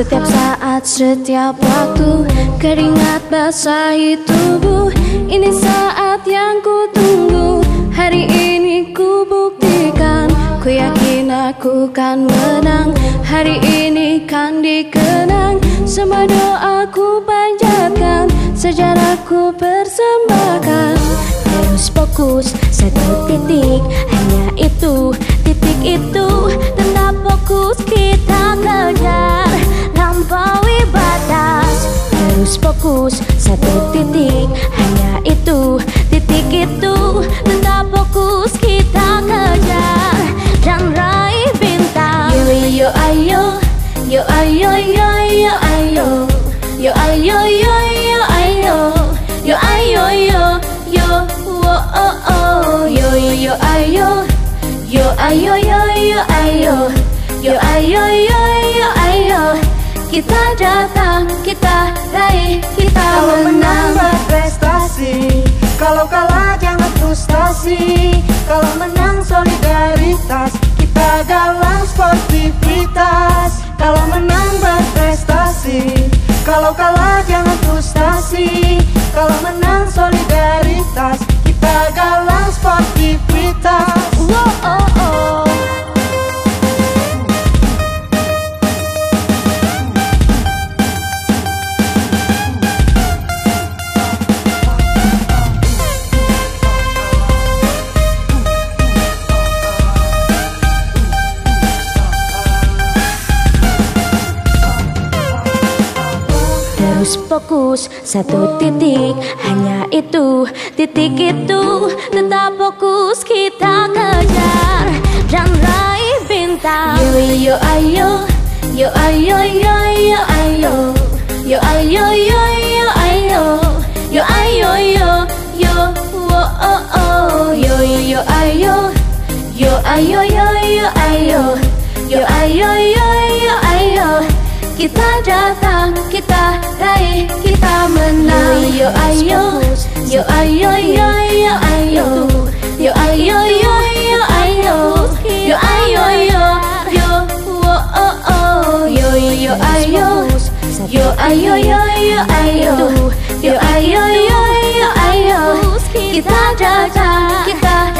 Setiap saat, setiap waktu Keringat basahi tubuh. Ini saat yang ku tunggu Hari ini ku buktikan. Ku yakin aku kan menang Hari ini kan dikenang. Semua doaku panjatkan Sejarahku persembahkan. Terus fokus satu titik Hanya itu, titik itu. Tetap fokus kita kejar Lampaui batas Terus fokus satu titik Hanya itu, titik itu. Tetap fokus kita kejar Dan raih bintang. Yo yo ayo Yo ayo yo yo ayo. Yo ayo yo yo ayo Yo ayo yo yo ayo. Yo ayo yo yo ayo. Kita datang, kita raih, kita Kalau menang. berprestasi Kalau kalah jangan frustasi. Kalau menang solidaritas Kita galang sportivitas. Kalau menang berprestasi Kalau kalah jangan frustasi Terus fokus satu titik. Hanya itu, titik itu Tetap fokus. Kita kejar Dan raih bintang. Yo yo ayo Yo ayo yo yo ayo. Yo ayo yo yo ayo. Yo ayo yo yo wo oh oh Yo yo yo ayo. Yo ayo yo yo ayo. Yo ayo yo kita datang, kita raih, kita menang. Yo ayo, yo ayo, yo yo ayo. Yo ayo, yo yo ayo. Yo ayo, yo yo wo oh oh Yo yo yo ayo. Yo ayo, yo yo ayo. Yo ayo, yo yo ayo. Kita datang, kita